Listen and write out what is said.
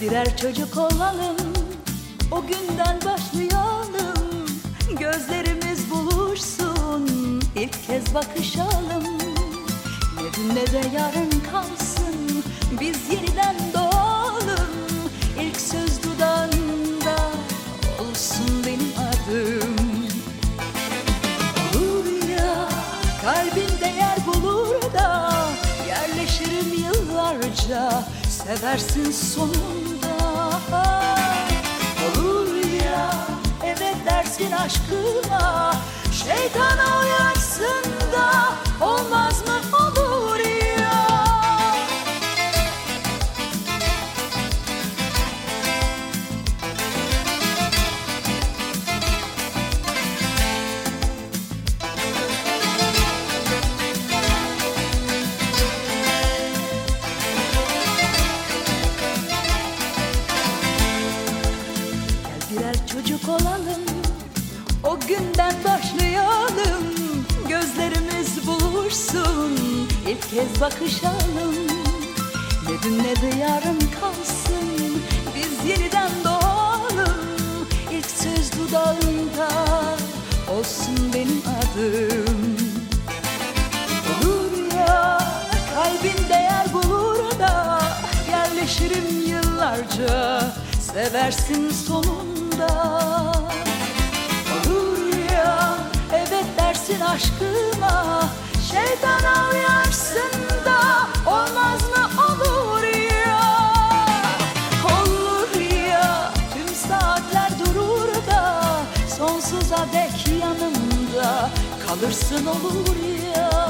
birer çocuk olalım. O günden başlayalım. Gözlerimiz buluşsun. İlk kez bakışalım. Ne dün ne de yarın kalsın. Biz yeniden doğalım. İlk söz dudağında olsun benim adım. Olur ya kalbinde yer bulur da Yerleşirim yıllarca seversin sonunda? Olur ya evet dersin aşkıma. Şeytana çocuk olalım. O günden başlayalım. Gözlerimiz buluşsun. İlk kez bakışalım. Ne dün ne de yarın kalsın. Biz yeniden doğalım. İlk söz dudağında Olsun benim adım. Olur ya kalbin değer bulur da. Yerleşirim yıllarca seversin sonunda. Olur ya evet dersin aşkıma Şeytana uyarsın da olmaz mı olur ya? Olur ya tüm saatler durur da Sonsuza dek yanımda kalırsın olur ya